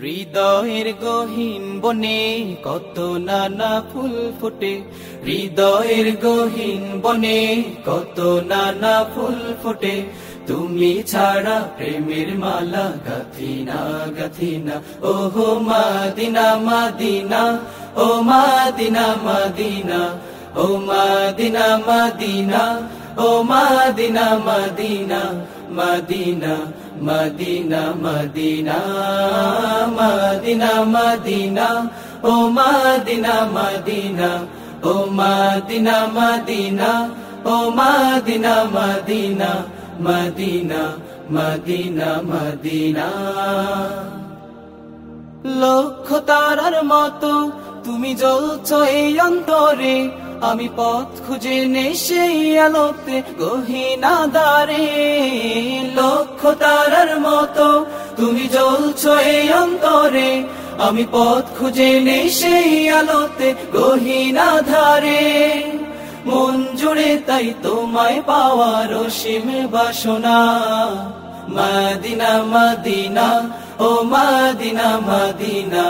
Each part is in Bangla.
হৃদয়ের গহীন বনে কত নানা ফুল ফোটে। হৃদয়ের গহীন বনে কত নানা ফুল ফোটে। তুমি ছাড়া প্রেমের মালা গাথিনা গাথিনা। ওহো মাদিনা মাদিনা, ও মাদিনা মাদিনা। ও মাদিনা মাদিনা, ও Medina Medina. Medina, Medina Medina Medina Medina, ও মদিনা মদিনা, ও মদিনা মদিনা, ও Medina Medina Medina Medina Medina. লক্ষ তারার মতো তুমি জ্বলছ এই অন্তরে। আমি পথ খুঁজে নেই সেই আলোতে গহিনা দারে লক্ষ তারার মতো। তুমি জ্বলছ এই অন্তরে, আমি পথ খুঁজে নেই সেই আলোতে গহিনা ধারে মন জুড়ে তাই তোমায় পাওয়ার অসীম বাসনা। মাদিনা মাদিনা, ও মাদিনা মাদিনা,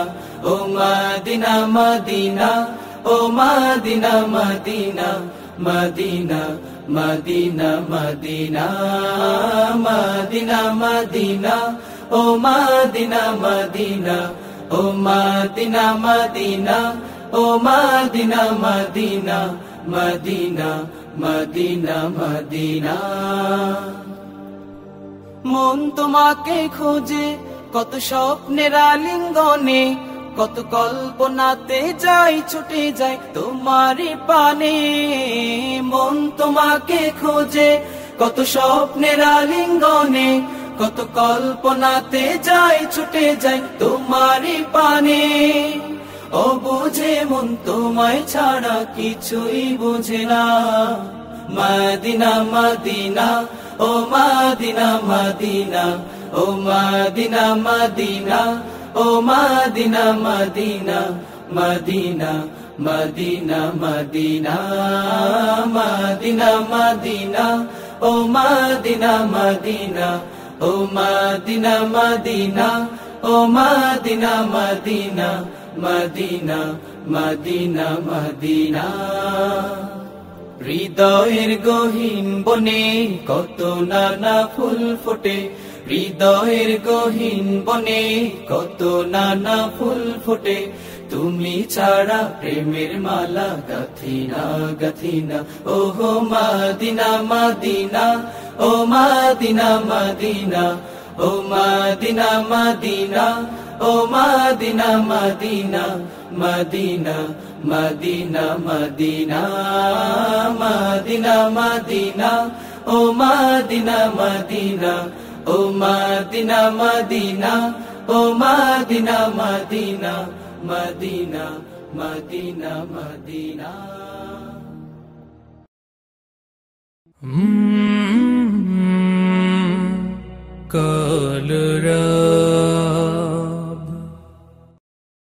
ও মাদিনা মাদিনা ও Medina Medina Medina Medina Medina Medina Medina ও মাদিনা মাদিনা ও মাদিনা মাদিনা ও Medina Medina Medina Medina Medina মন তোমাকে খোঁজে কত স্বপ্নের আলিঙ্গনে কত কল্পনাতে যাই, ছুটে যায় তোমারই পানে। মন তোমাকে খোঁজে কত স্বপ্নের আলিঙ্গনে, কত কল্পনাতে যাই, ছুটে যায় তোমারই পানে। ও বুঝে মন তোমায় ছাড়া কিছুই বুঝে না। মাদিনা মাদিনা, ও মাদিনা মাদিনা, ও মাদিনা মাদিনা ও Medina Medina Medina Medina Medina Medina Medina ও মাদিনা মাদিনা ও মাদিনা মাদিনা ও Medina Medina Medina Medina Medina হৃদয়ের গহীন বনে কত নানা ফুল ফোটে হৃদয়ের গহীন বনে কত নানা ফুল ফোটে। তুমি ছাড়া প্রেমের মালা গাথিনা গাথিনা। ওহো মাদিনা মাদিনা, ও মাদিনা মাদিনা। ও মাদিনা মাদিনা, ও Medina Medina. Medina Medina Medina. Medina Medina, ও মদিনা মদিনা। ও মদিনা মদিনা ও Medina Medina Medina Medina Medina. Kalra